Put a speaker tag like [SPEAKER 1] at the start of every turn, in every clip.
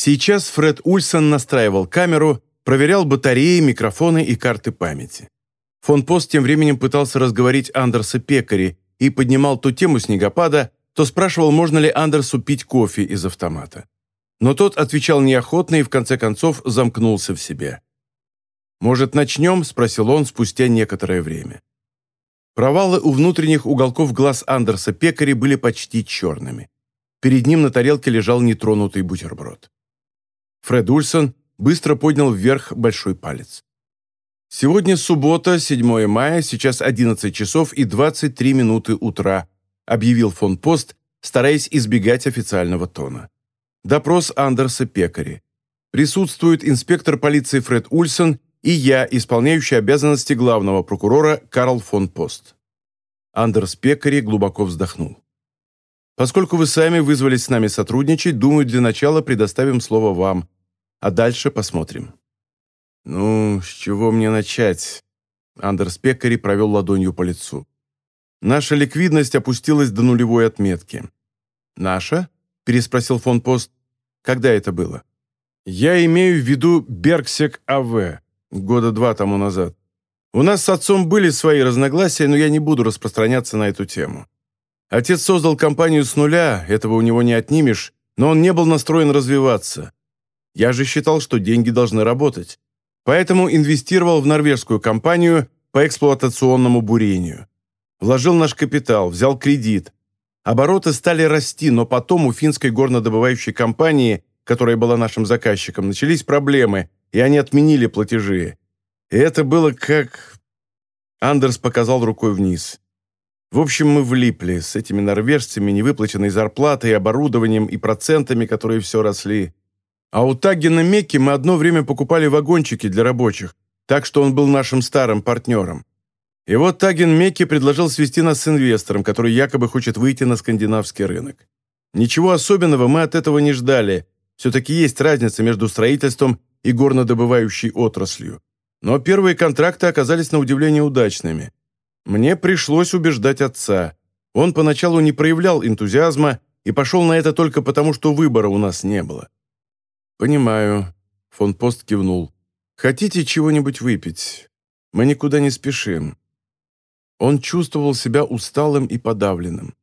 [SPEAKER 1] Сейчас Фред Ульсон настраивал камеру, проверял батареи, микрофоны и карты памяти. Фон Пост тем временем пытался разговорить Андерса Пекари и поднимал ту тему снегопада, то спрашивал, можно ли Андерсу пить кофе из автомата. Но тот отвечал неохотно и в конце концов замкнулся в себе. «Может, начнем?» – спросил он спустя некоторое время. Провалы у внутренних уголков глаз Андерса Пекари были почти черными. Перед ним на тарелке лежал нетронутый бутерброд. Фред Ульсон быстро поднял вверх большой палец. «Сегодня суббота, 7 мая, сейчас 11 часов и 23 минуты утра», объявил фон Пост, стараясь избегать официального тона. Допрос Андерса Пекари. Присутствует инспектор полиции Фред Ульсон и я, исполняющий обязанности главного прокурора Карл фон Пост. Андерс Пекари глубоко вздохнул. Поскольку вы сами вызвались с нами сотрудничать, думаю, для начала предоставим слово вам, а дальше посмотрим. Ну, с чего мне начать? Андерс Пекари провел ладонью по лицу. Наша ликвидность опустилась до нулевой отметки. «Наша?» – переспросил фон Пост. «Когда это было?» «Я имею в виду Бергсек АВ, года два тому назад. У нас с отцом были свои разногласия, но я не буду распространяться на эту тему. Отец создал компанию с нуля, этого у него не отнимешь, но он не был настроен развиваться. Я же считал, что деньги должны работать. Поэтому инвестировал в норвежскую компанию по эксплуатационному бурению. Вложил наш капитал, взял кредит. Обороты стали расти, но потом у финской горнодобывающей компании, которая была нашим заказчиком, начались проблемы, и они отменили платежи. И это было как... Андерс показал рукой вниз. В общем, мы влипли с этими норвежцами, невыплаченной зарплатой, оборудованием и процентами, которые все росли. А у Таггина Мекки мы одно время покупали вагончики для рабочих, так что он был нашим старым партнером. И вот Таген Мекки предложил свести нас с инвестором, который якобы хочет выйти на скандинавский рынок. Ничего особенного мы от этого не ждали. Все-таки есть разница между строительством и горнодобывающей отраслью. Но первые контракты оказались на удивление удачными. Мне пришлось убеждать отца. Он поначалу не проявлял энтузиазма и пошел на это только потому, что выбора у нас не было. «Понимаю», — фон Пост кивнул. «Хотите чего-нибудь выпить? Мы никуда не спешим». Он чувствовал себя усталым и подавленным.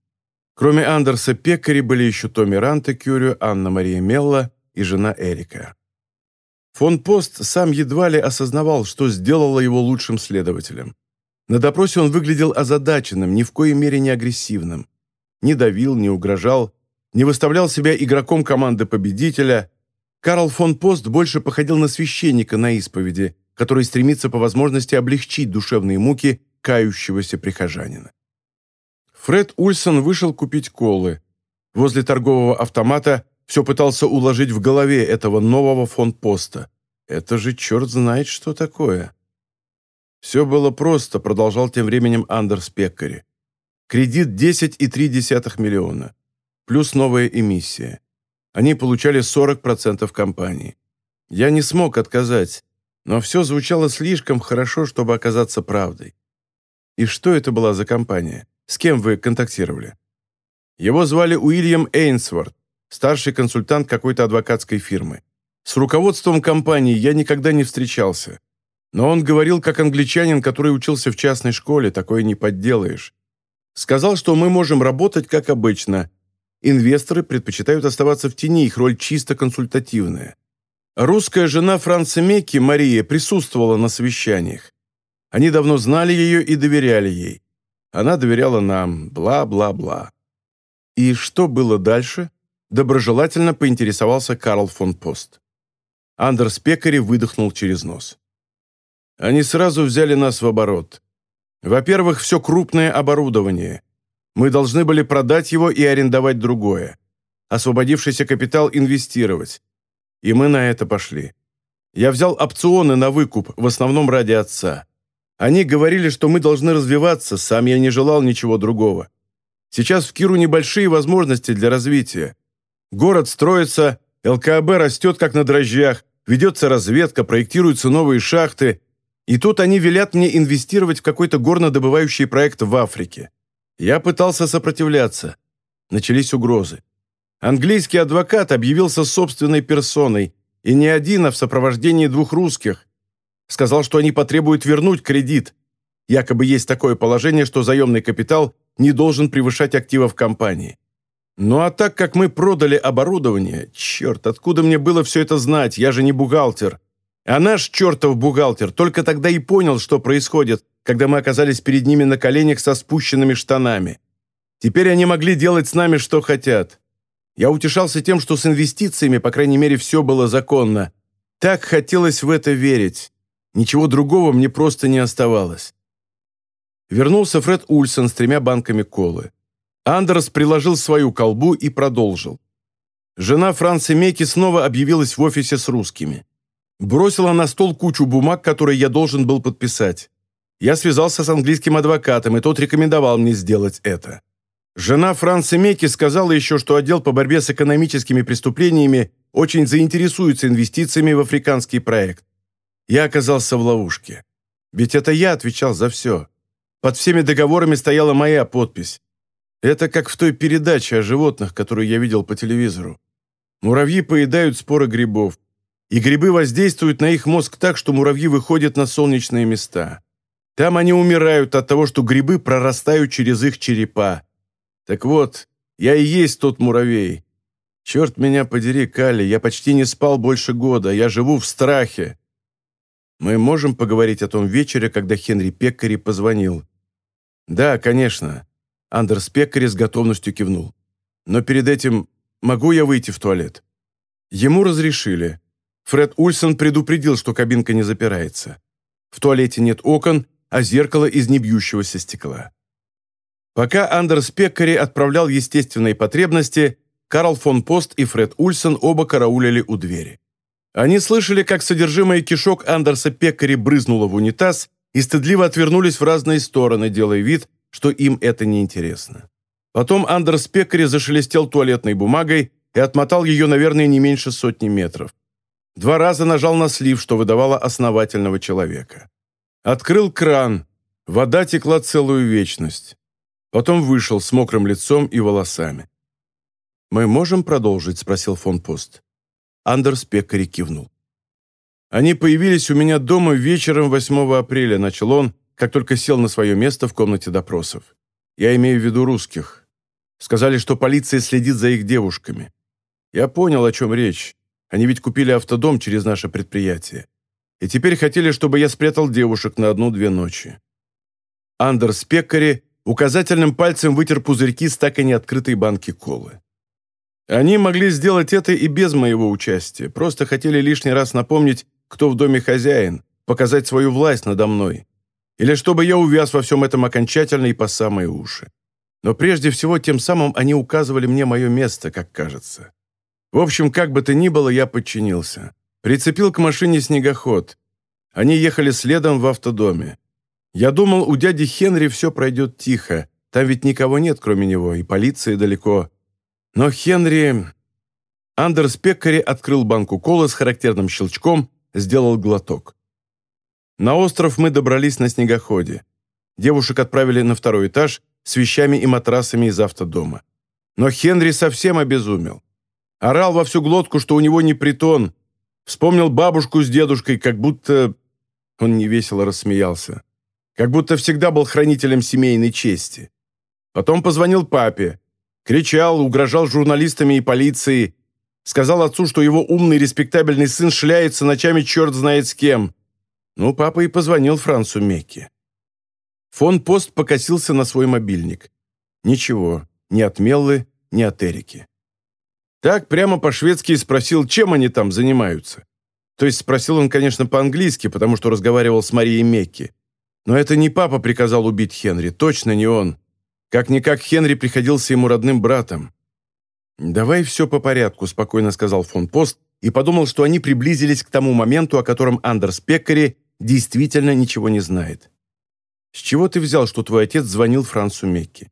[SPEAKER 1] Кроме Андерса Пекари были еще Томми Ранте Кюрио, Анна-Мария Мелла и жена Эрика. Фон Пост сам едва ли осознавал, что сделало его лучшим следователем. На допросе он выглядел озадаченным, ни в коей мере не агрессивным. Не давил, не угрожал, не выставлял себя игроком команды победителя. Карл фон Пост больше походил на священника на исповеди, который стремится по возможности облегчить душевные муки кающегося прихожанина. Фред Ульсон вышел купить колы. Возле торгового автомата все пытался уложить в голове этого нового фонд-поста. Это же черт знает, что такое. Все было просто, продолжал тем временем Андерс Пеккари. Кредит 10,3 миллиона. Плюс новая эмиссия. Они получали 40% компании. Я не смог отказать, но все звучало слишком хорошо, чтобы оказаться правдой. И что это была за компания? С кем вы контактировали? Его звали Уильям Эйнсворт, старший консультант какой-то адвокатской фирмы. С руководством компании я никогда не встречался. Но он говорил, как англичанин, который учился в частной школе, такое не подделаешь. Сказал, что мы можем работать как обычно. Инвесторы предпочитают оставаться в тени, их роль чисто консультативная. Русская жена Франца Мекки, Мария, присутствовала на совещаниях. Они давно знали ее и доверяли ей. Она доверяла нам, бла-бла-бла. И что было дальше? Доброжелательно поинтересовался Карл фон Пост. Андерс Пекари выдохнул через нос. Они сразу взяли нас в оборот. Во-первых, все крупное оборудование. Мы должны были продать его и арендовать другое. Освободившийся капитал инвестировать. И мы на это пошли. Я взял опционы на выкуп, в основном ради отца. Они говорили, что мы должны развиваться, сам я не желал ничего другого. Сейчас в Киру небольшие возможности для развития. Город строится, ЛКБ растет как на дрожжах, ведется разведка, проектируются новые шахты, и тут они велят мне инвестировать в какой-то горнодобывающий проект в Африке. Я пытался сопротивляться. Начались угрозы. Английский адвокат объявился собственной персоной, и не один, а в сопровождении двух русских. Сказал, что они потребуют вернуть кредит. Якобы есть такое положение, что заемный капитал не должен превышать активов компании. Ну а так как мы продали оборудование, черт, откуда мне было все это знать, я же не бухгалтер. А наш чертов бухгалтер только тогда и понял, что происходит, когда мы оказались перед ними на коленях со спущенными штанами. Теперь они могли делать с нами, что хотят. Я утешался тем, что с инвестициями, по крайней мере, все было законно. Так хотелось в это верить. Ничего другого мне просто не оставалось. Вернулся Фред Ульсон с тремя банками колы. Андерс приложил свою колбу и продолжил. Жена Франца Меки снова объявилась в офисе с русскими. Бросила на стол кучу бумаг, которые я должен был подписать. Я связался с английским адвокатом, и тот рекомендовал мне сделать это. Жена Франца Меки сказала еще, что отдел по борьбе с экономическими преступлениями очень заинтересуется инвестициями в африканский проект. Я оказался в ловушке. Ведь это я отвечал за все. Под всеми договорами стояла моя подпись. Это как в той передаче о животных, которую я видел по телевизору. Муравьи поедают споры грибов, и грибы воздействуют на их мозг так, что муравьи выходят на солнечные места. Там они умирают от того, что грибы прорастают через их черепа. Так вот, я и есть тот муравей. Черт меня подери, Калли, я почти не спал больше года, я живу в страхе. Мы можем поговорить о том вечере, когда Хенри Пеккари позвонил. Да, конечно. Андерс Пеккари с готовностью кивнул. «Но перед этим могу я выйти в туалет?» Ему разрешили. Фред Ульсон предупредил, что кабинка не запирается. В туалете нет окон, а зеркало из небьющегося стекла. Пока Андерс Пеккари отправлял естественные потребности, Карл фон Пост и Фред Ульсон оба караулили у двери. Они слышали, как содержимое кишок Андерса Пеккари брызнуло в унитаз и стыдливо отвернулись в разные стороны, делая вид, что им это неинтересно. Потом Андерс Пекари зашелестел туалетной бумагой и отмотал ее, наверное, не меньше сотни метров. Два раза нажал на слив, что выдавало основательного человека. Открыл кран. Вода текла целую вечность. Потом вышел с мокрым лицом и волосами. «Мы можем продолжить?» – спросил фон Пост. Андерс Пекари кивнул. «Они появились у меня дома вечером 8 апреля», – начал он, как только сел на свое место в комнате допросов. Я имею в виду русских. Сказали, что полиция следит за их девушками. Я понял, о чем речь. Они ведь купили автодом через наше предприятие. И теперь хотели, чтобы я спрятал девушек на одну-две ночи. Андерс Пеккари указательным пальцем вытер пузырьки с так и не открытой банки колы. Они могли сделать это и без моего участия, просто хотели лишний раз напомнить, кто в доме хозяин, показать свою власть надо мной. Или чтобы я увяз во всем этом окончательно и по самые уши. Но прежде всего, тем самым они указывали мне мое место, как кажется. В общем, как бы то ни было, я подчинился. Прицепил к машине снегоход. Они ехали следом в автодоме. Я думал, у дяди Хенри все пройдет тихо. Там ведь никого нет, кроме него, и полиции далеко. Но Хенри... Андерс Пеккари открыл банку колы с характерным щелчком, сделал глоток. На остров мы добрались на снегоходе. Девушек отправили на второй этаж с вещами и матрасами из автодома. Но Хенри совсем обезумел. Орал во всю глотку, что у него не притон. Вспомнил бабушку с дедушкой, как будто... Он невесело рассмеялся. Как будто всегда был хранителем семейной чести. Потом позвонил папе. Кричал, угрожал журналистами и полицией. Сказал отцу, что его умный респектабельный сын шляется ночами черт знает с кем. Ну, папа и позвонил Францу Мекке. Фон Пост покосился на свой мобильник. Ничего, ни от Меллы, ни от Эрики. Так прямо по-шведски спросил, чем они там занимаются. То есть спросил он, конечно, по-английски, потому что разговаривал с Марией Мекки. Но это не папа приказал убить Хенри, точно не он. Как-никак Хенри приходился ему родным братом. «Давай все по порядку», – спокойно сказал фон Пост и подумал, что они приблизились к тому моменту, о котором Андерс Пеккари действительно ничего не знает. С чего ты взял, что твой отец звонил Францу Мекки?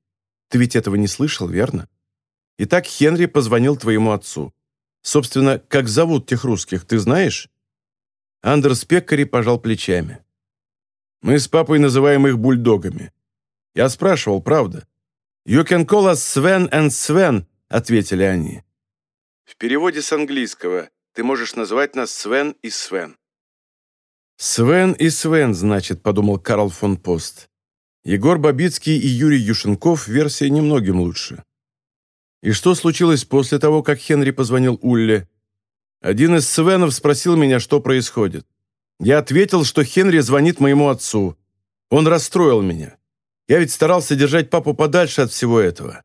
[SPEAKER 1] Ты ведь этого не слышал, верно? Итак, Хенри позвонил твоему отцу. Собственно, как зовут тех русских, ты знаешь? Андерс Пеккари пожал плечами. Мы с папой называем их бульдогами. Я спрашивал, правда. «You can call us Sven and Sven», — ответили они. В переводе с английского ты можешь называть нас Свен и Свен». «Свен и Свен, значит», — подумал Карл фон Пост. Егор Бабицкий и Юрий Юшенков версия немногим лучше. И что случилось после того, как Хенри позвонил Улле? Один из Свенов спросил меня, что происходит. Я ответил, что Хенри звонит моему отцу. Он расстроил меня. Я ведь старался держать папу подальше от всего этого.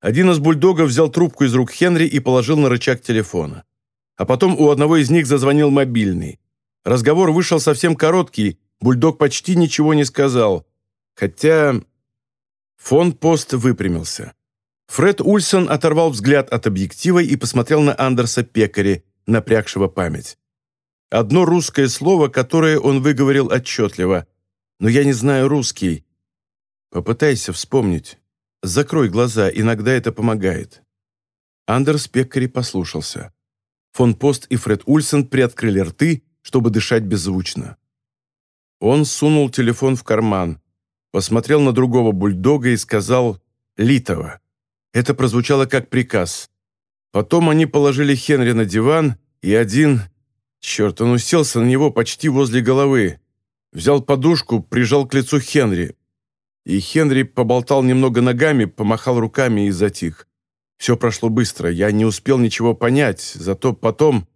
[SPEAKER 1] Один из бульдогов взял трубку из рук Хенри и положил на рычаг телефона. А потом у одного из них зазвонил мобильный. Разговор вышел совсем короткий, бульдог почти ничего не сказал. Хотя... Фон Пост выпрямился. Фред Ульсон оторвал взгляд от объектива и посмотрел на Андерса Пекари, напрягшего память. Одно русское слово, которое он выговорил отчетливо. «Но я не знаю русский». Попытайся вспомнить. Закрой глаза, иногда это помогает. Андерс Пеккари послушался. Фон Пост и Фред Ульсен приоткрыли рты, чтобы дышать беззвучно. Он сунул телефон в карман, посмотрел на другого бульдога и сказал «Литова». Это прозвучало как приказ. Потом они положили Хенри на диван, и один... Черт, он уселся на него почти возле головы. Взял подушку, прижал к лицу Хенри и Хенри поболтал немного ногами, помахал руками и затих. Все прошло быстро, я не успел ничего понять, зато потом...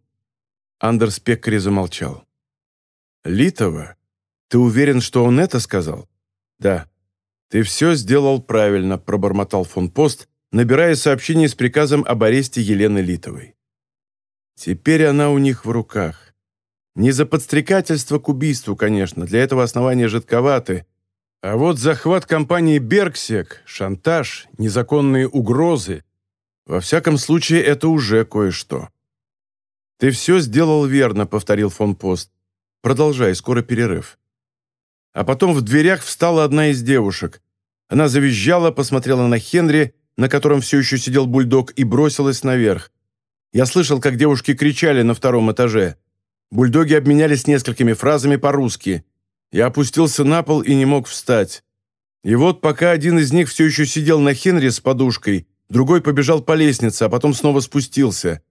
[SPEAKER 1] Андерс Пеккари замолчал. «Литова? Ты уверен, что он это сказал?» «Да». «Ты все сделал правильно», — пробормотал фон Пост, набирая сообщение с приказом об аресте Елены Литовой. Теперь она у них в руках. Не за подстрекательство к убийству, конечно, для этого основания жидковаты, а вот захват компании «Бергсек», шантаж, незаконные угрозы – во всяком случае, это уже кое-что. «Ты все сделал верно», – повторил фон Пост. «Продолжай, скоро перерыв». А потом в дверях встала одна из девушек. Она завизжала, посмотрела на Хенри, на котором все еще сидел бульдог, и бросилась наверх. Я слышал, как девушки кричали на втором этаже. Бульдоги обменялись несколькими фразами по-русски – я опустился на пол и не мог встать. И вот пока один из них все еще сидел на Хенри с подушкой, другой побежал по лестнице, а потом снова спустился.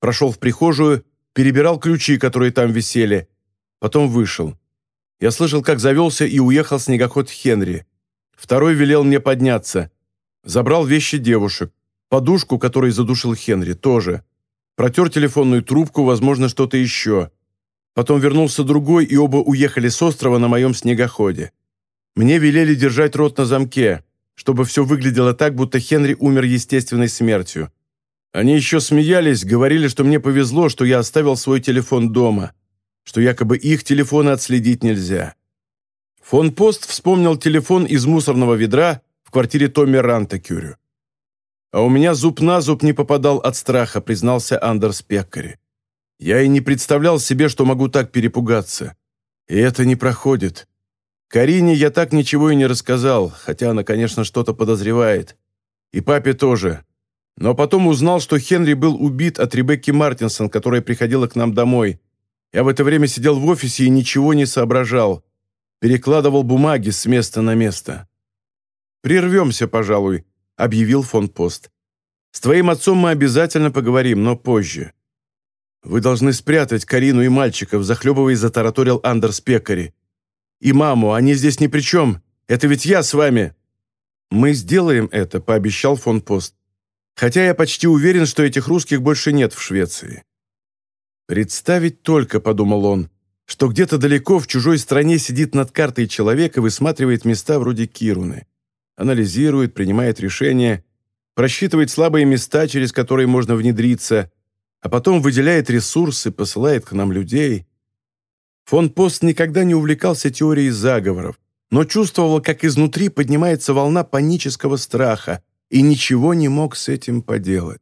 [SPEAKER 1] Прошел в прихожую, перебирал ключи, которые там висели. Потом вышел. Я слышал, как завелся и уехал снегоход Хенри. Второй велел мне подняться. Забрал вещи девушек. Подушку, которой задушил Хенри, тоже. Протер телефонную трубку, возможно, что-то еще. Потом вернулся другой, и оба уехали с острова на моем снегоходе. Мне велели держать рот на замке, чтобы все выглядело так, будто Хенри умер естественной смертью. Они еще смеялись, говорили, что мне повезло, что я оставил свой телефон дома, что якобы их телефоны отследить нельзя. Фон Пост вспомнил телефон из мусорного ведра в квартире Томми Рантекюрю. «А у меня зуб на зуб не попадал от страха», признался Андерс Пеккари. Я и не представлял себе, что могу так перепугаться. И это не проходит. Карине я так ничего и не рассказал, хотя она, конечно, что-то подозревает. И папе тоже. Но потом узнал, что Хенри был убит от Ребекки Мартинсон, которая приходила к нам домой. Я в это время сидел в офисе и ничего не соображал. Перекладывал бумаги с места на место. «Прервемся, пожалуй», — объявил фон Пост. «С твоим отцом мы обязательно поговорим, но позже. «Вы должны спрятать Карину и мальчиков», захлебываясь, затараторил Андерс Пекари. «И маму, они здесь ни при чем. Это ведь я с вами». «Мы сделаем это», — пообещал фон Пост. «Хотя я почти уверен, что этих русских больше нет в Швеции». «Представить только», — подумал он, «что где-то далеко в чужой стране сидит над картой человек и высматривает места вроде Кируны. Анализирует, принимает решения, просчитывает слабые места, через которые можно внедриться, а потом выделяет ресурсы, посылает к нам людей. Фон Пост никогда не увлекался теорией заговоров, но чувствовал, как изнутри поднимается волна панического страха и ничего не мог с этим поделать.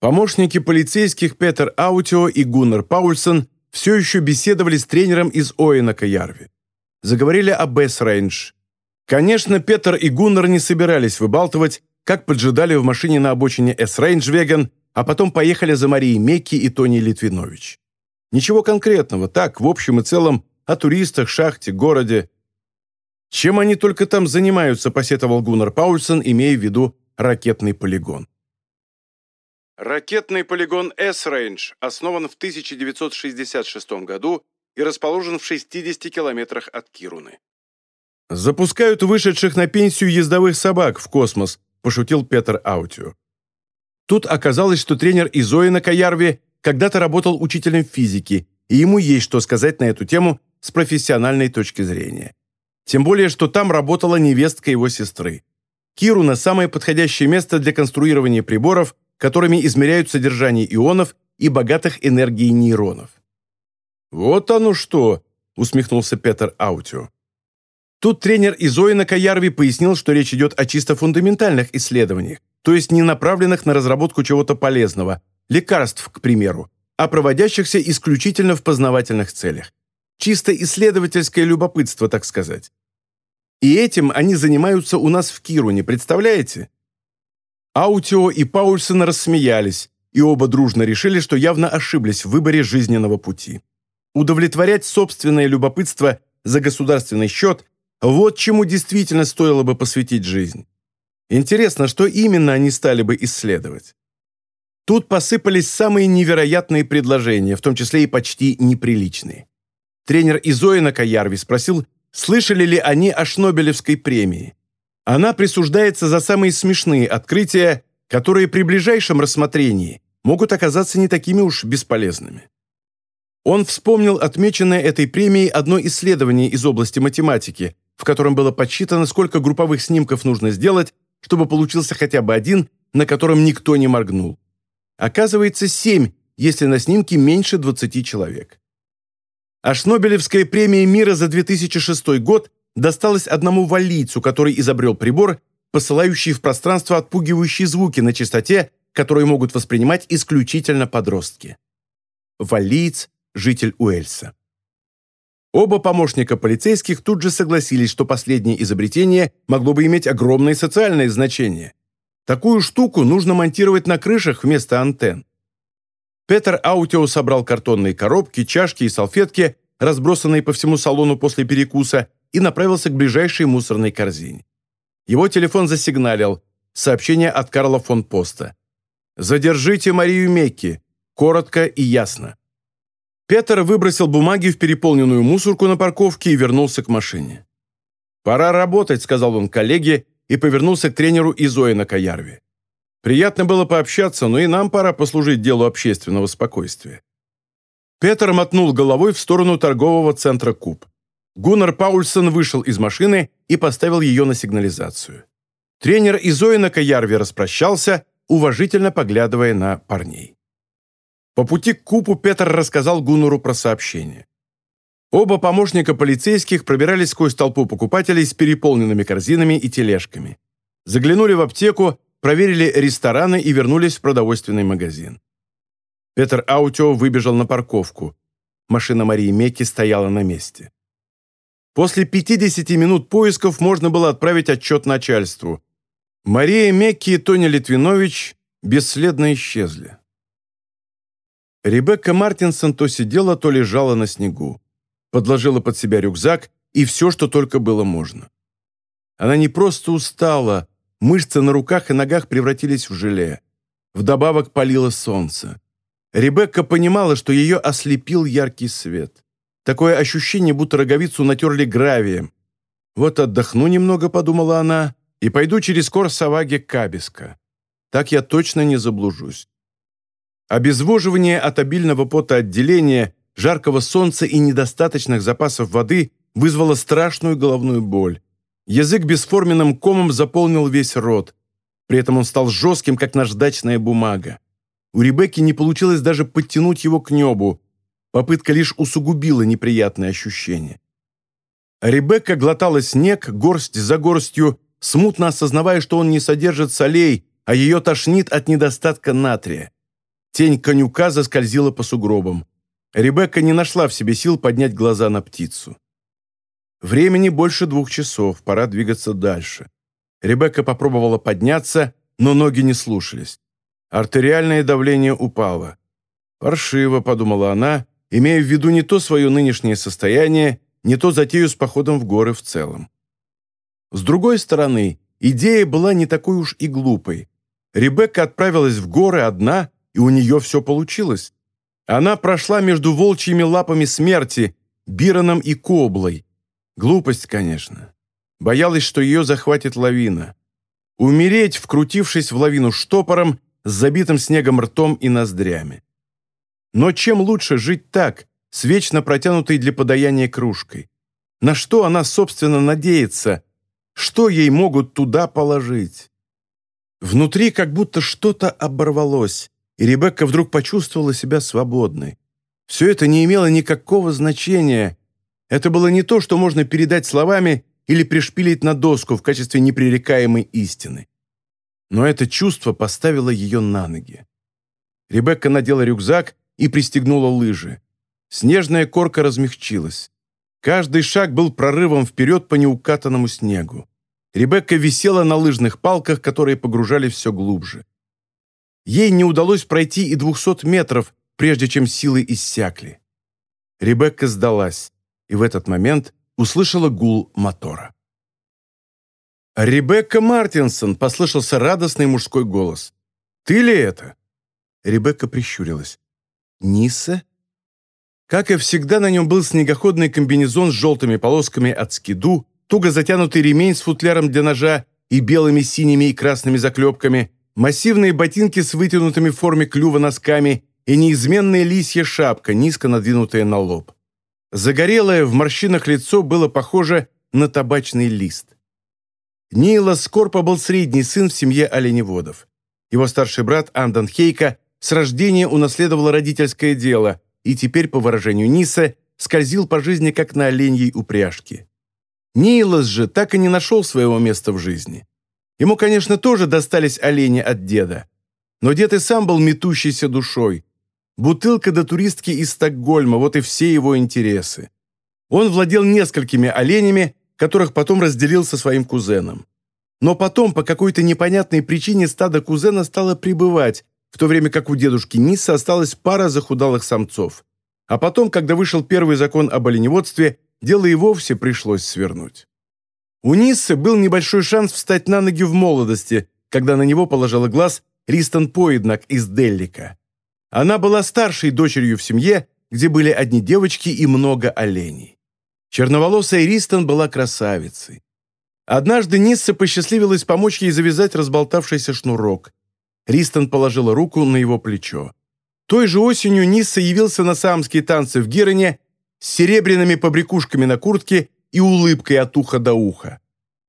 [SPEAKER 1] Помощники полицейских Петер Аутио и Гуннар Паульсон все еще беседовали с тренером из Оинака Ярви. Заговорили об S-Range. Конечно, Петер и Гуннар не собирались выбалтывать, как поджидали в машине на обочине Эс-Рейндж-Веген, а потом поехали за Марией Мекки и Тони Литвинович. Ничего конкретного, так, в общем и целом, о туристах, шахте, городе. Чем они только там занимаются, посетовал Гуннар Паульсон, имея в виду ракетный полигон. Ракетный полигон S-Range основан в 1966 году и расположен в 60 километрах от Кируны. «Запускают вышедших на пенсию ездовых собак в космос», – пошутил Петр Аутио. Тут оказалось, что тренер Изои на Каярве когда-то работал учителем физики, и ему есть что сказать на эту тему с профессиональной точки зрения. Тем более, что там работала невестка его сестры. Кируна – самое подходящее место для конструирования приборов, которыми измеряют содержание ионов и богатых энергией нейронов. «Вот оно что!» – усмехнулся Петр Аутио. Тут тренер Изоина Каярви пояснил, что речь идет о чисто фундаментальных исследованиях, то есть не направленных на разработку чего-то полезного, лекарств, к примеру, а проводящихся исключительно в познавательных целях. Чисто исследовательское любопытство, так сказать. И этим они занимаются у нас в Кируне, представляете? Аутио и Паульсон рассмеялись, и оба дружно решили, что явно ошиблись в выборе жизненного пути. Удовлетворять собственное любопытство за государственный счет – вот чему действительно стоило бы посвятить жизнь. Интересно, что именно они стали бы исследовать? Тут посыпались самые невероятные предложения, в том числе и почти неприличные. Тренер Изои на Каярви спросил, слышали ли они о Шнобелевской премии. Она присуждается за самые смешные открытия, которые при ближайшем рассмотрении могут оказаться не такими уж бесполезными. Он вспомнил отмеченное этой премией одно исследование из области математики, в котором было подсчитано, сколько групповых снимков нужно сделать, чтобы получился хотя бы один, на котором никто не моргнул. Оказывается, семь, если на снимке меньше 20 человек. А Шнобелевская премия мира за 2006 год досталась одному валлийцу, который изобрел прибор, посылающий в пространство отпугивающие звуки на частоте, которые могут воспринимать исключительно подростки. Валлиец – житель Уэльса. Оба помощника полицейских тут же согласились, что последнее изобретение могло бы иметь огромное социальное значение. Такую штуку нужно монтировать на крышах вместо антенн. Петер Аутио собрал картонные коробки, чашки и салфетки, разбросанные по всему салону после перекуса, и направился к ближайшей мусорной корзине. Его телефон засигналил. Сообщение от Карла фон Поста. «Задержите Марию Мекки. Коротко и ясно». Петер выбросил бумаги в переполненную мусорку на парковке и вернулся к машине. «Пора работать», — сказал он коллеге и повернулся к тренеру Изои на Каярве. «Приятно было пообщаться, но и нам пора послужить делу общественного спокойствия». Петер мотнул головой в сторону торгового центра Куб. Гуннар Паульсон вышел из машины и поставил ее на сигнализацию. Тренер Изои на Каярве распрощался, уважительно поглядывая на парней. По пути к купу Петр рассказал Гуннуру про сообщение. Оба помощника полицейских пробирались сквозь толпу покупателей с переполненными корзинами и тележками. Заглянули в аптеку, проверили рестораны и вернулись в продовольственный магазин. Петр Аутио выбежал на парковку. Машина Марии Мекки стояла на месте. После 50 минут поисков можно было отправить отчет начальству. Мария Мекки и Тони Литвинович бесследно исчезли. Ребекка Мартинсон то сидела, то лежала на снегу. Подложила под себя рюкзак и все, что только было можно. Она не просто устала, мышцы на руках и ногах превратились в желе. Вдобавок палило солнце. Ребекка понимала, что ее ослепил яркий свет. Такое ощущение, будто роговицу натерли гравием. «Вот отдохну немного», — подумала она, — «и пойду через Корсаваге Кабиска. Так я точно не заблужусь». Обезвоживание от обильного потоотделения, жаркого солнца и недостаточных запасов воды вызвало страшную головную боль. Язык бесформенным комом заполнил весь рот. При этом он стал жестким, как наждачная бумага. У Ребекки не получилось даже подтянуть его к небу. Попытка лишь усугубила неприятные ощущения. Ребекка глотала снег, горсть за горстью, смутно осознавая, что он не содержит солей, а ее тошнит от недостатка натрия. Тень конюка заскользила по сугробам. Ребекка не нашла в себе сил поднять глаза на птицу. Времени больше двух часов, пора двигаться дальше. Ребекка попробовала подняться, но ноги не слушались. Артериальное давление упало. «Паршиво», — подумала она, имея в виду не то свое нынешнее состояние, не то затею с походом в горы в целом. С другой стороны, идея была не такой уж и глупой. Ребекка отправилась в горы одна, и у нее все получилось. Она прошла между волчьими лапами смерти, Бираном и Коблой. Глупость, конечно. Боялась, что ее захватит лавина. Умереть, вкрутившись в лавину штопором, с забитым снегом ртом и ноздрями. Но чем лучше жить так, с вечно протянутой для подаяния кружкой? На что она, собственно, надеется? Что ей могут туда положить? Внутри как будто что-то оборвалось, и Ребекка вдруг почувствовала себя свободной. Все это не имело никакого значения. Это было не то, что можно передать словами или пришпилить на доску в качестве непререкаемой истины. Но это чувство поставило ее на ноги. Ребекка надела рюкзак и пристегнула лыжи. Снежная корка размягчилась. Каждый шаг был прорывом вперед по неукатанному снегу. Ребекка висела на лыжных палках, которые погружали все глубже. Ей не удалось пройти и двухсот метров, прежде чем силы иссякли. Ребекка сдалась, и в этот момент услышала гул мотора. «Ребекка Мартинсон!» – послышался радостный мужской голос. «Ты ли это?» Ребекка прищурилась. «Ниса?» Как и всегда, на нем был снегоходный комбинезон с желтыми полосками от скиду, туго затянутый ремень с футляром для ножа и белыми, синими и красными заклепками, массивные ботинки с вытянутыми в форме клюва носками и неизменная лисья шапка, низко надвинутая на лоб. Загорелое в морщинах лицо было похоже на табачный лист. Нила Скорпа был средний сын в семье оленеводов. Его старший брат Андон Хейка с рождения унаследовал родительское дело и теперь, по выражению Ниса, скользил по жизни как на оленьей упряжке. Нилас же так и не нашел своего места в жизни. Ему, конечно, тоже достались олени от деда. Но дед и сам был метущейся душой. Бутылка до туристки из Стокгольма, вот и все его интересы. Он владел несколькими оленями, которых потом разделил со своим кузеном. Но потом, по какой-то непонятной причине, стадо кузена стало прибывать, в то время как у дедушки Ниса осталась пара захудалых самцов. А потом, когда вышел первый закон об оленеводстве, дело и вовсе пришлось свернуть. У Ниссы был небольшой шанс встать на ноги в молодости, когда на него положила глаз Ристон Поиднак из Деллика. Она была старшей дочерью в семье, где были одни девочки и много оленей. Черноволосая Ристон была красавицей. Однажды Нисса посчастливилась помочь ей завязать разболтавшийся шнурок. Ристон положила руку на его плечо. Той же осенью Нисса явился на самские танцы в Героне с серебряными побрякушками на куртке и улыбкой от уха до уха.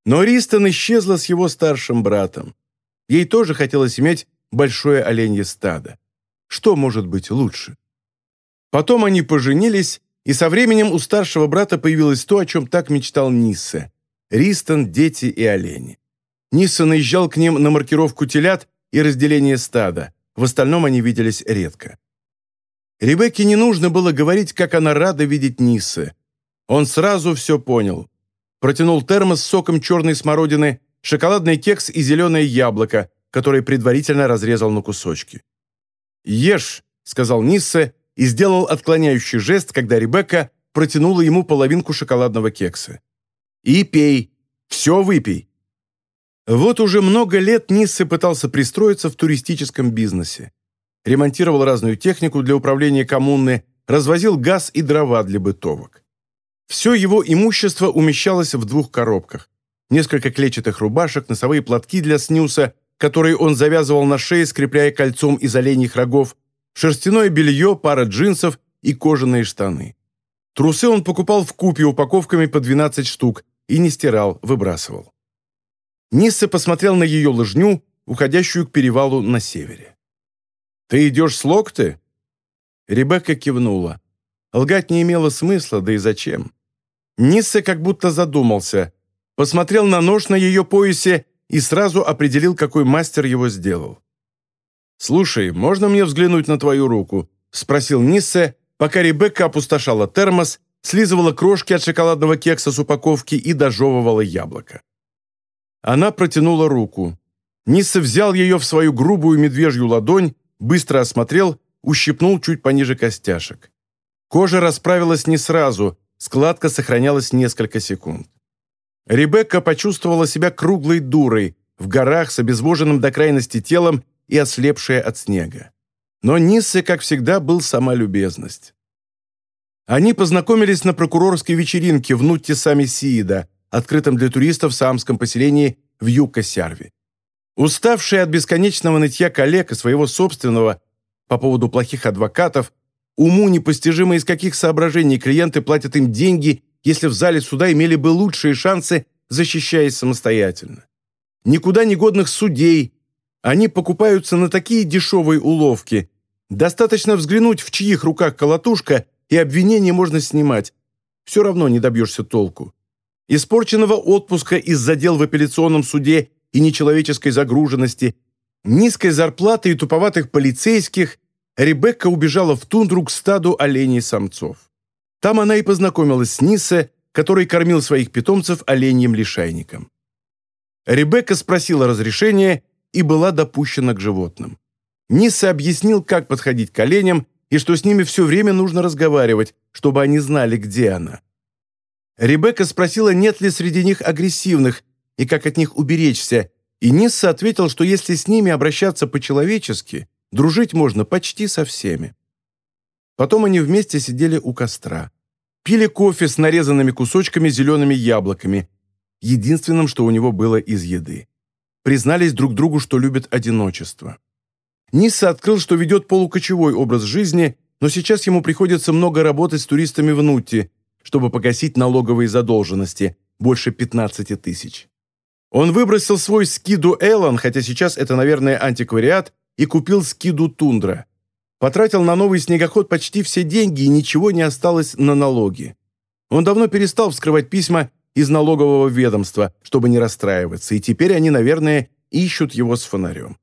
[SPEAKER 1] Но Ристон исчезла с его старшим братом. Ей тоже хотелось иметь большое оленье стадо. Что может быть лучше? Потом они поженились, и со временем у старшего брата появилось то, о чем так мечтал Ниссе. Ристон, дети и олени. Нисса наезжал к ним на маркировку телят и разделение стада. В остальном они виделись редко. Ребекке не нужно было говорить, как она рада видеть Ниссы. Он сразу все понял. Протянул термос с соком черной смородины, шоколадный кекс и зеленое яблоко, которое предварительно разрезал на кусочки. «Ешь», — сказал Ниссе и сделал отклоняющий жест, когда Ребекка протянула ему половинку шоколадного кекса. «И пей. Все выпей». Вот уже много лет Ниссе пытался пристроиться в туристическом бизнесе. Ремонтировал разную технику для управления коммуны, развозил газ и дрова для бытовок. Все его имущество умещалось в двух коробках. Несколько клетчатых рубашек, носовые платки для снюса, которые он завязывал на шее, скрепляя кольцом из оленьих рогов, шерстяное белье, пара джинсов и кожаные штаны. Трусы он покупал в купе упаковками по 12 штук и не стирал, выбрасывал. Нисса посмотрел на ее лыжню, уходящую к перевалу на севере. «Ты идешь с Локты?» Ребекка кивнула. Лгать не имело смысла, да и зачем. Нисса как будто задумался, посмотрел на нож на ее поясе и сразу определил, какой мастер его сделал. «Слушай, можно мне взглянуть на твою руку?» – спросил Ниссе, пока Ребекка опустошала термос, слизывала крошки от шоколадного кекса с упаковки и дожевывала яблоко. Она протянула руку. Ниссе взял ее в свою грубую медвежью ладонь, быстро осмотрел, ущипнул чуть пониже костяшек. Кожа расправилась не сразу, складка сохранялась несколько секунд. Ребекка почувствовала себя круглой дурой, в горах с обезвоженным до крайности телом и ослепшая от снега. Но Ниссе, как всегда, был сама любезность. Они познакомились на прокурорской вечеринке в Нутте Сами Сиида, открытом для туристов самском поселении в Юкка-Сярве. Уставшие от бесконечного нытья коллег и своего собственного по поводу плохих адвокатов, уму непостижимо из каких соображений клиенты платят им деньги, если в зале суда имели бы лучшие шансы, защищаясь самостоятельно. Никуда негодных судей, они покупаются на такие дешевые уловки. Достаточно взглянуть, в чьих руках колотушка, и обвинение можно снимать. Все равно не добьешься толку. Испорченного отпуска из-за дел в апелляционном суде и нечеловеческой загруженности, низкой зарплаты и туповатых полицейских, Ребекка убежала в тундру к стаду оленей-самцов. Там она и познакомилась с Ниссе, который кормил своих питомцев оленьим лишайником. Ребекка спросила разрешения и была допущена к животным. Нисса объяснил, как подходить к оленям и что с ними все время нужно разговаривать, чтобы они знали, где она. Ребекка спросила, нет ли среди них агрессивных и как от них уберечься, и Нисса ответил, что если с ними обращаться по-человечески, дружить можно почти со всеми. Потом они вместе сидели у костра. Пили кофе с нарезанными кусочками зелеными яблоками, единственным, что у него было из еды признались друг другу, что любят одиночество. Нисса открыл, что ведет полукочевой образ жизни, но сейчас ему приходится много работать с туристами в Нутти, чтобы погасить налоговые задолженности, больше 15 тысяч. Он выбросил свой скиду Эллон, хотя сейчас это, наверное, антиквариат, и купил скиду Тундра. Потратил на новый снегоход почти все деньги, и ничего не осталось на налоги. Он давно перестал вскрывать письма из налогового ведомства, чтобы не расстраиваться, и теперь они, наверное, ищут его с фонарем.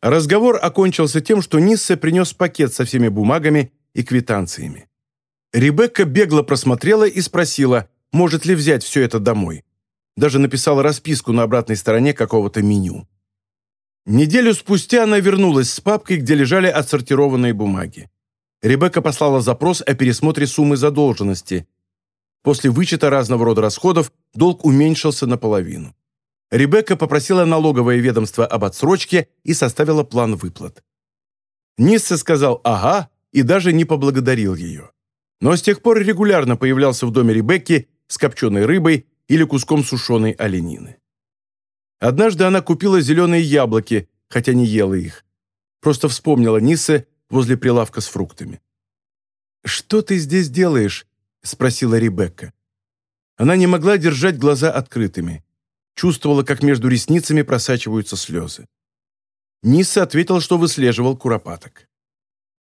[SPEAKER 1] Разговор окончился тем, что Ниссе принес пакет со всеми бумагами и квитанциями. Ребекка бегло просмотрела и спросила, может ли взять все это домой. Даже написала расписку на обратной стороне какого-то меню. Неделю спустя она вернулась с папкой, где лежали отсортированные бумаги. Ребекка послала запрос о пересмотре суммы задолженности, После вычета разного рода расходов долг уменьшился наполовину. Ребекка попросила налоговое ведомство об отсрочке и составила план выплат. Ниссе сказал «ага» и даже не поблагодарил ее. Но с тех пор регулярно появлялся в доме Ребекки с копченой рыбой или куском сушеной оленины. Однажды она купила зеленые яблоки, хотя не ела их. Просто вспомнила Ниссе возле прилавка с фруктами. «Что ты здесь делаешь?» — спросила Ребекка. Она не могла держать глаза открытыми. Чувствовала, как между ресницами просачиваются слезы. Ниса ответил, что выслеживал куропаток.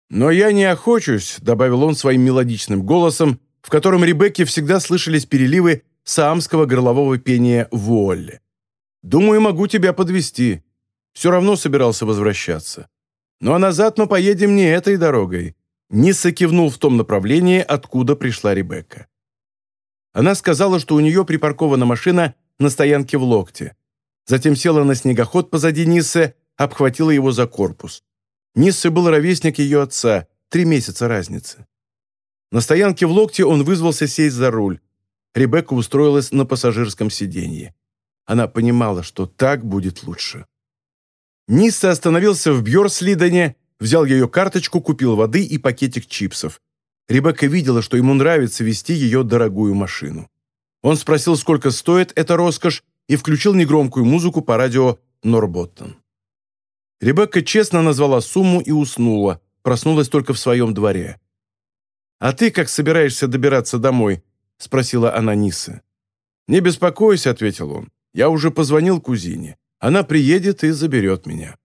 [SPEAKER 1] «Но я не охочусь», — добавил он своим мелодичным голосом, в котором Ребекке всегда слышались переливы саамского горлового пения «Вуолле». «Думаю, могу тебя подвести. Все равно собирался возвращаться. Ну а назад мы поедем не этой дорогой. Ниса кивнул в том направлении, откуда пришла Ребекка. Она сказала, что у нее припаркована машина на стоянке в локте. Затем села на снегоход позади Ниссы, обхватила его за корпус. Ниссы был ровесник ее отца, три месяца разницы. На стоянке в локте он вызвался сесть за руль. Ребекка устроилась на пассажирском сиденье. Она понимала, что так будет лучше. Нисса остановился в Бьорслидене Взял ее карточку, купил воды и пакетик чипсов. Ребекка видела, что ему нравится вести ее дорогую машину. Он спросил, сколько стоит эта роскошь, и включил негромкую музыку по радио Норботтон. Ребекка честно назвала сумму и уснула, проснулась только в своем дворе. «А ты как собираешься добираться домой?» – спросила она Нисы. «Не беспокойся», – ответил он. «Я уже позвонил кузине. Она приедет и заберет меня».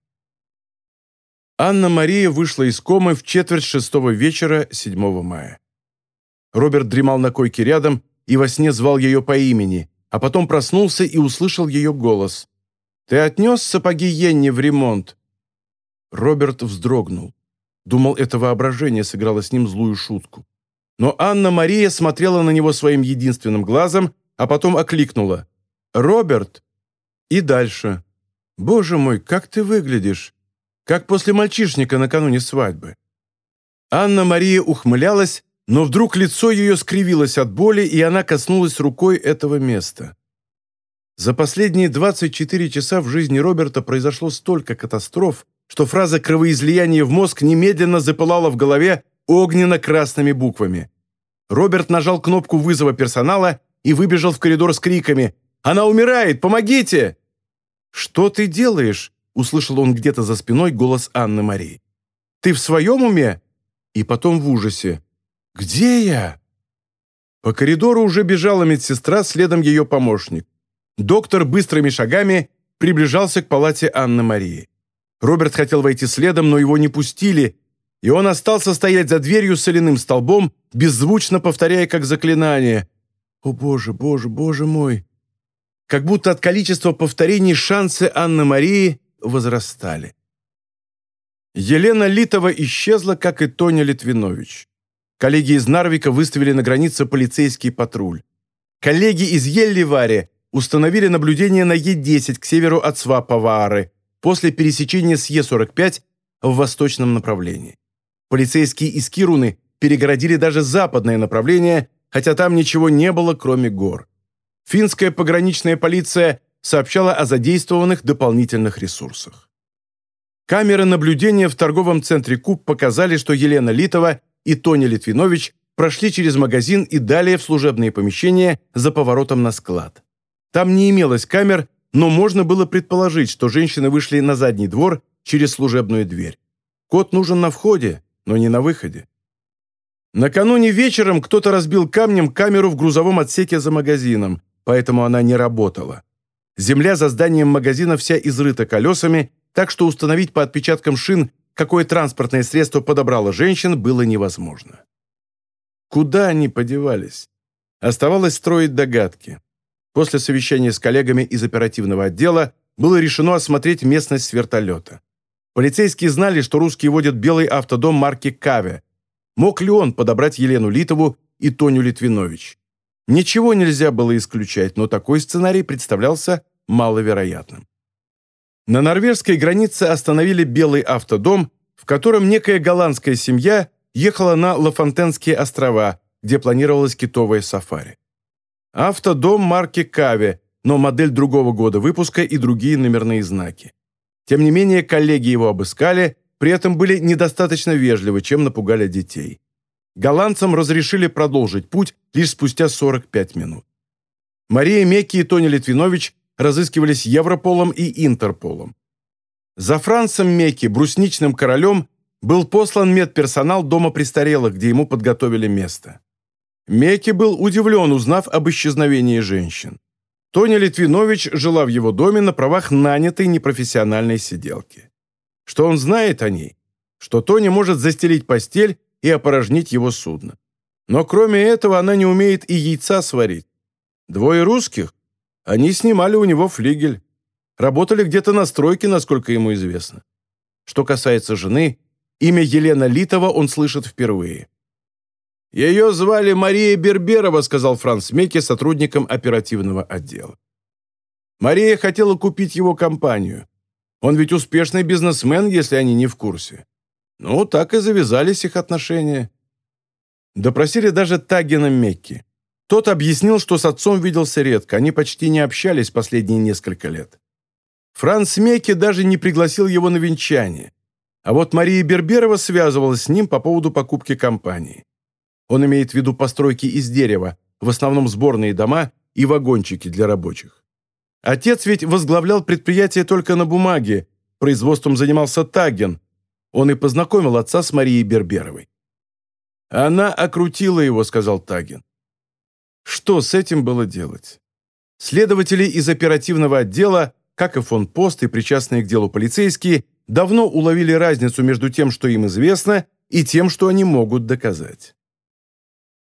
[SPEAKER 1] Анна-Мария вышла из комы в четверть шестого вечера 7 мая. Роберт дремал на койке рядом и во сне звал ее по имени, а потом проснулся и услышал ее голос. «Ты отнес сапоги Йенни в ремонт?» Роберт вздрогнул. Думал, это воображение сыграло с ним злую шутку. Но Анна-Мария смотрела на него своим единственным глазом, а потом окликнула. «Роберт!» И дальше. «Боже мой, как ты выглядишь!» как после мальчишника накануне свадьбы. Анна-Мария ухмылялась, но вдруг лицо ее скривилось от боли, и она коснулась рукой этого места. За последние 24 часа в жизни Роберта произошло столько катастроф, что фраза «кровоизлияние в мозг» немедленно запылала в голове огненно-красными буквами. Роберт нажал кнопку вызова персонала и выбежал в коридор с криками «Она умирает! Помогите!» «Что ты делаешь?» — услышал он где-то за спиной голос Анны Марии. «Ты в своем уме?» И потом в ужасе. «Где я?» По коридору уже бежала медсестра, следом ее помощник. Доктор быстрыми шагами приближался к палате Анны Марии. Роберт хотел войти следом, но его не пустили, и он остался стоять за дверью соляным столбом, беззвучно повторяя как заклинание «О, Боже, Боже, Боже мой!» Как будто от количества повторений шансы Анны Марии возрастали. Елена Литова исчезла, как и Тоня Литвинович. Коллеги из Нарвика выставили на границе полицейский патруль. Коллеги из Елливари установили наблюдение на Е-10 к северу от Свапавары после пересечения с Е-45 в восточном направлении. Полицейские из Кируны перегородили даже западное направление, хотя там ничего не было, кроме гор. Финская пограничная полиция сообщала о задействованных дополнительных ресурсах. Камеры наблюдения в торговом центре Куб показали, что Елена Литова и Тоня Литвинович прошли через магазин и далее в служебные помещения за поворотом на склад. Там не имелось камер, но можно было предположить, что женщины вышли на задний двор через служебную дверь. Код нужен на входе, но не на выходе. Накануне вечером кто-то разбил камнем камеру в грузовом отсеке за магазином, поэтому она не работала. Земля за зданием магазина вся изрыта колесами, так что установить по отпечаткам шин, какое транспортное средство подобрало женщин, было невозможно. Куда они подевались? Оставалось строить догадки. После совещания с коллегами из оперативного отдела было решено осмотреть местность с вертолета. Полицейские знали, что русские водят белый автодом марки «Каве». Мог ли он подобрать Елену Литову и Тоню Литвинович? Ничего нельзя было исключать, но такой сценарий представлялся маловероятным. На норвежской границе остановили белый автодом, в котором некая голландская семья ехала на Лафонтенские острова, где планировалось китовое сафари. Автодом марки «Каве», но модель другого года выпуска и другие номерные знаки. Тем не менее, коллеги его обыскали, при этом были недостаточно вежливы, чем напугали детей. Голландцам разрешили продолжить путь лишь спустя 45 минут. Мария Мекки и Тони Литвинович разыскивались Европолом и Интерполом. За Францем Мекки, брусничным королем, был послан медперсонал дома престарелых, где ему подготовили место. Мекки был удивлен, узнав об исчезновении женщин. Тоня Литвинович жила в его доме на правах нанятой непрофессиональной сиделки. Что он знает о ней? Что Тоня может застелить постель и опорожнить его судно. Но кроме этого она не умеет и яйца сварить. Двое русских? Они снимали у него флигель. Работали где-то на стройке, насколько ему известно. Что касается жены, имя Елена Литова он слышит впервые. «Ее звали Мария Берберова», — сказал Франц Мекке сотрудникам оперативного отдела. Мария хотела купить его компанию. Он ведь успешный бизнесмен, если они не в курсе. Ну, так и завязались их отношения. Допросили даже Тагина Мекки. Тот объяснил, что с отцом виделся редко, они почти не общались последние несколько лет. Франц Мекки даже не пригласил его на венчание. А вот Мария Берберова связывалась с ним по поводу покупки компании. Он имеет в виду постройки из дерева, в основном сборные дома и вагончики для рабочих. Отец ведь возглавлял предприятие только на бумаге, производством занимался Таген. Он и познакомил отца с Марией Берберовой. «Она окрутила его», — сказал Таген. Что с этим было делать? Следователи из оперативного отдела, как и фон Пост и причастные к делу полицейские, давно уловили разницу между тем, что им известно, и тем, что они могут доказать.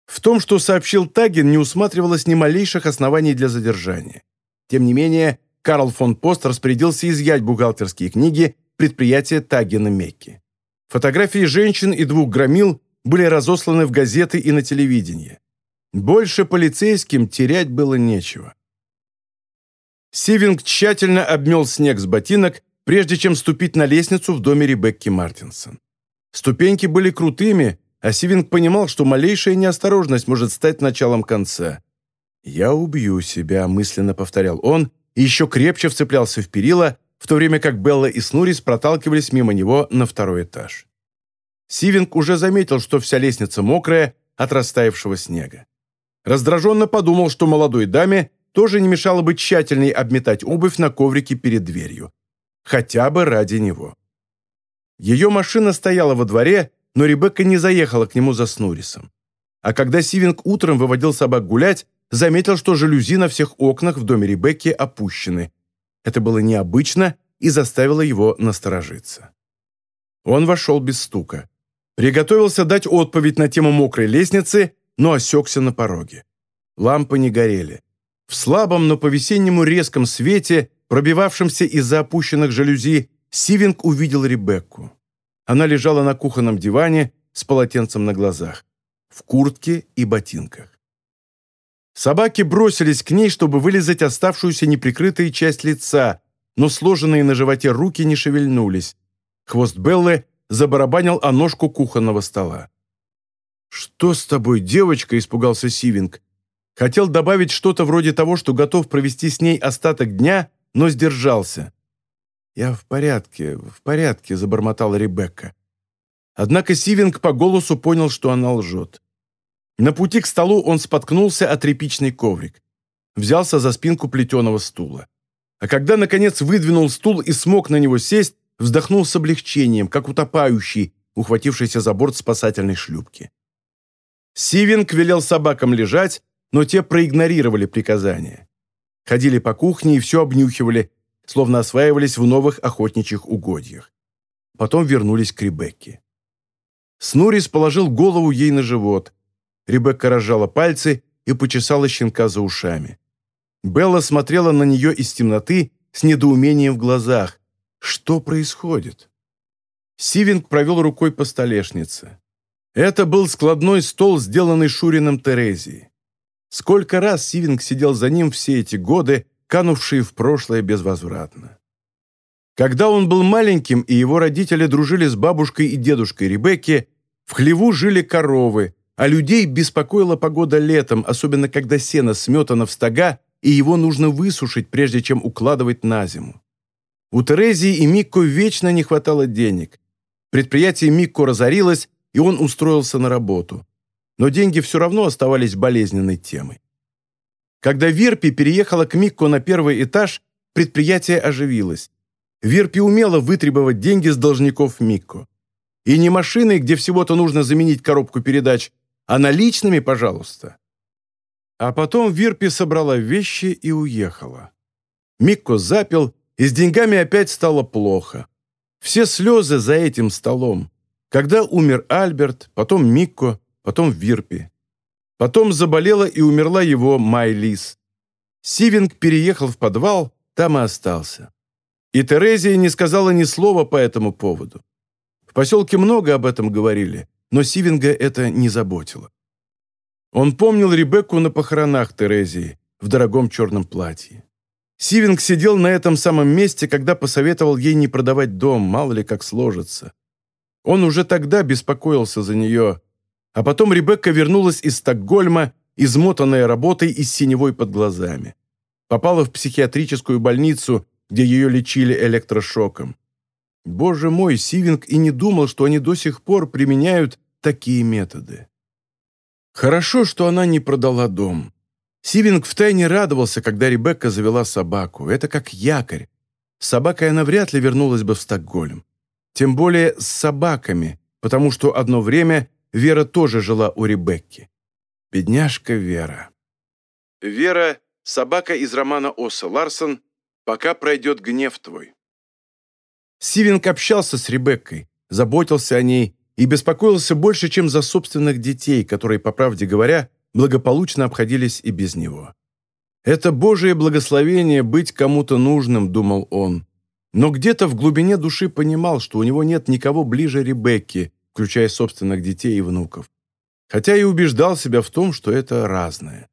[SPEAKER 1] В том, что сообщил Таген, не усматривалось ни малейших оснований для задержания. Тем не менее, Карл фон Пост распорядился изъять бухгалтерские книги предприятия Тагена Мекки. Фотографии женщин и двух громил были разосланы в газеты и на телевидение. Больше полицейским терять было нечего. Сивинг тщательно обмел снег с ботинок, прежде чем ступить на лестницу в доме Ребекки Мартинсон. Ступеньки были крутыми, а Сивинг понимал, что малейшая неосторожность может стать началом конца. «Я убью себя», — мысленно повторял он, и еще крепче вцеплялся в перила, в то время как Белла и Снурис проталкивались мимо него на второй этаж. Сивинг уже заметил, что вся лестница мокрая от растаявшего снега. Раздраженно подумал, что молодой даме тоже не мешало бы тщательней обметать обувь на коврике перед дверью. Хотя бы ради него. Ее машина стояла во дворе, но Ребекка не заехала к нему за Снурисом. А когда Сивинг утром выводил собак гулять, заметил, что жалюзи на всех окнах в доме Ребекки опущены. Это было необычно и заставило его насторожиться. Он вошел без стука. Приготовился дать отповедь на тему мокрой лестницы, но осекся на пороге. Лампы не горели. В слабом, но по-весеннему резком свете, пробивавшемся из-за опущенных жалюзи, Сивинг увидел Ребекку. Она лежала на кухонном диване с полотенцем на глазах, в куртке и ботинках. Собаки бросились к ней, чтобы вылезать оставшуюся неприкрытую часть лица, но сложенные на животе руки не шевельнулись. Хвост Беллы забарабанил о ножку кухонного стола. «Что с тобой, девочка?» – испугался Сивинг. Хотел добавить что-то вроде того, что готов провести с ней остаток дня, но сдержался. «Я в порядке, в порядке», — забормотала Ребекка. Однако Сивинг по голосу понял, что она лжет. На пути к столу он споткнулся о тряпичный коврик. Взялся за спинку плетеного стула. А когда, наконец, выдвинул стул и смог на него сесть, вздохнул с облегчением, как утопающий, ухватившийся за борт спасательной шлюпки. Сивинг велел собакам лежать, но те проигнорировали приказания. Ходили по кухне и все обнюхивали, словно осваивались в новых охотничьих угодьях. Потом вернулись к Ребекке. Снурис положил голову ей на живот. Ребекка разжала пальцы и почесала щенка за ушами. Белла смотрела на нее из темноты с недоумением в глазах. Что происходит? Сивинг провел рукой по столешнице. Это был складной стол, сделанный Шурином Терезией. Сколько раз Сивинг сидел за ним все эти годы, канувшие в прошлое безвозвратно. Когда он был маленьким, и его родители дружили с бабушкой и дедушкой Ребекки, в хлеву жили коровы, а людей беспокоила погода летом, особенно когда сено сметано в стога, и его нужно высушить, прежде чем укладывать на зиму. У Терезии и Микко вечно не хватало денег. Предприятие Микко разорилось, и он устроился на работу. Но деньги все равно оставались болезненной темой. Когда Вирпи переехала к Микко на первый этаж, предприятие оживилось. Вирпи умела вытребовать деньги с должников Микко. И не машиной, где всего-то нужно заменить коробку передач, а наличными, пожалуйста. А потом Вирпи собрала вещи и уехала. Микко запил, и с деньгами опять стало плохо. Все слезы за этим столом. Когда умер Альберт, потом Микко, потом Вирпи. Потом заболела и умерла его Майлис. Сивинг переехал в подвал, там и остался. И Терезия не сказала ни слова по этому поводу. В поселке много об этом говорили, но Сивинга это не заботило. Он помнил Ребекку на похоронах Терезии в дорогом черном платье. Сивинг сидел на этом самом месте, когда посоветовал ей не продавать дом, мало ли как сложится. Он уже тогда беспокоился за нее, а потом Ребекка вернулась из Стокгольма, измотанная работой и с синевой под глазами. Попала в психиатрическую больницу, где ее лечили электрошоком. Боже мой, Сивинг и не думал, что они до сих пор применяют такие методы. Хорошо, что она не продала дом. Сивинг втайне радовался, когда Ребекка завела собаку. Это как якорь. С собакой она вряд ли вернулась бы в Стокгольм. Тем более с собаками, потому что одно время Вера тоже жила у Ребекки. Бедняжка Вера. Вера – собака из романа Осса Ларсон «Пока пройдет гнев твой». Сивинг общался с Ребеккой, заботился о ней и беспокоился больше, чем за собственных детей, которые, по правде говоря, благополучно обходились и без него. «Это Божие благословение быть кому-то нужным», — думал он. Но где-то в глубине души понимал, что у него нет никого ближе Ребекки, включая собственных детей и внуков. Хотя и убеждал себя в том, что это разное.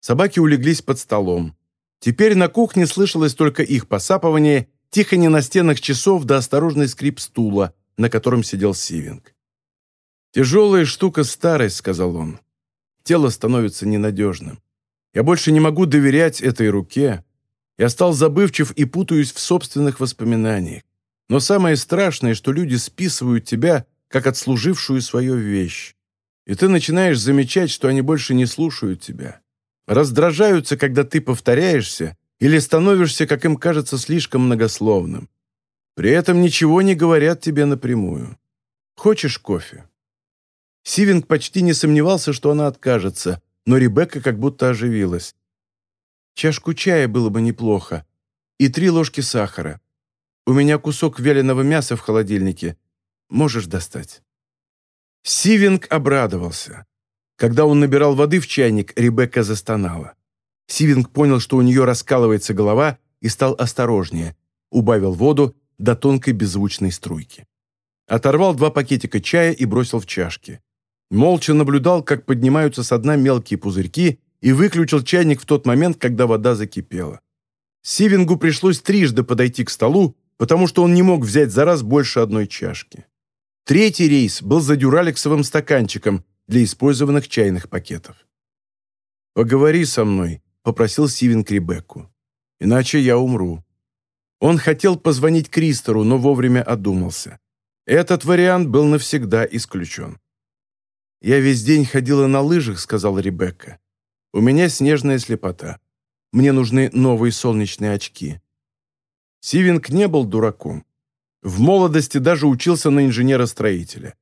[SPEAKER 1] Собаки улеглись под столом. Теперь на кухне слышалось только их посапывание, тихо на стенах часов да осторожный скрип стула, на котором сидел Сивинг. «Тяжелая штука старость», — сказал он. «Тело становится ненадежным. Я больше не могу доверять этой руке. Я стал забывчив и путаюсь в собственных воспоминаниях. Но самое страшное, что люди списывают тебя, как отслужившую свою вещь. И ты начинаешь замечать, что они больше не слушают тебя. Раздражаются, когда ты повторяешься или становишься, как им кажется, слишком многословным. При этом ничего не говорят тебе напрямую. Хочешь кофе? Сивинг почти не сомневался, что она откажется, но Ребекка как будто оживилась. Чашку чая было бы неплохо. И три ложки сахара. У меня кусок вяленого мяса в холодильнике. Можешь достать». Сивинг обрадовался. Когда он набирал воды в чайник, Ребекка застонала. Сивинг понял, что у нее раскалывается голова, и стал осторожнее. Убавил воду до тонкой беззвучной струйки. Оторвал два пакетика чая и бросил в чашки. Молча наблюдал, как поднимаются со дна мелкие пузырьки, и выключил чайник в тот момент, когда вода закипела. Сивингу пришлось трижды подойти к столу, потому что он не мог взять за раз больше одной чашки. Третий рейс был за дюралексовым стаканчиком для использованных чайных пакетов. «Поговори со мной», — попросил Сивинг Ребекку. «Иначе я умру». Он хотел позвонить Кристору, но вовремя одумался. Этот вариант был навсегда исключен. «Я весь день ходила на лыжах», — сказала Ребекка. «У меня снежная слепота. Мне нужны новые солнечные очки». Сивинг не был дураком. В молодости даже учился на инженера-строителя.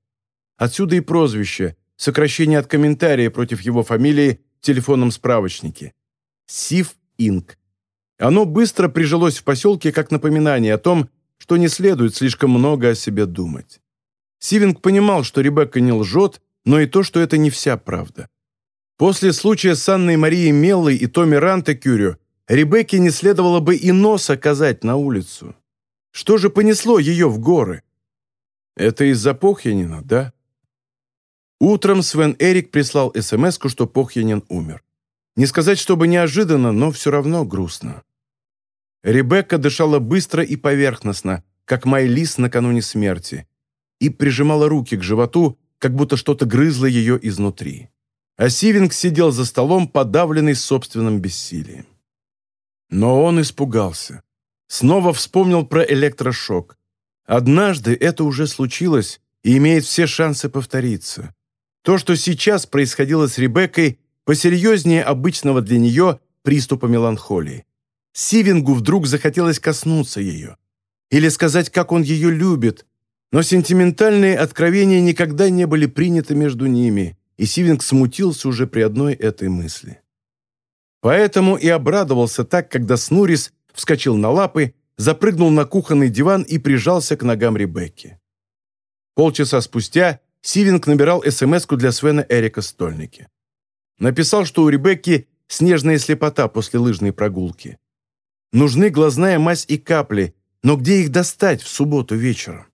[SPEAKER 1] Отсюда и прозвище, сокращение от комментария против его фамилии в телефонном справочнике. Сив Инк. Оно быстро прижилось в поселке как напоминание о том, что не следует слишком много о себе думать. Сивинг понимал, что Ребекка не лжет, но и то, что это не вся правда. После случая с Анной Марией Меллой и Томми Рантекюрю Ребекке не следовало бы и нос оказать на улицу. Что же понесло ее в горы? Это из-за Похьянина, да? Утром Свен Эрик прислал смс что Похьянин умер. Не сказать, чтобы неожиданно, но все равно грустно. Ребекка дышала быстро и поверхностно, как Майлис накануне смерти, и прижимала руки к животу, как будто что-то грызло ее изнутри. А Сивинг сидел за столом, подавленный собственным бессилием. Но он испугался. Снова вспомнил про электрошок. Однажды это уже случилось и имеет все шансы повториться. То, что сейчас происходило с Ребеккой, посерьезнее обычного для нее приступа меланхолии. Сивингу вдруг захотелось коснуться ее. Или сказать, как он ее любит. Но сентиментальные откровения никогда не были приняты между ними, и Сивинг смутился уже при одной этой мысли. Поэтому и обрадовался так, когда Снурис вскочил на лапы, запрыгнул на кухонный диван и прижался к ногам Ребекки. Полчаса спустя Сивинг набирал смс для Свена Эрика Стольники. Написал, что у Ребекки снежная слепота после лыжной прогулки. Нужны глазная мазь и капли, но где их достать в субботу вечером?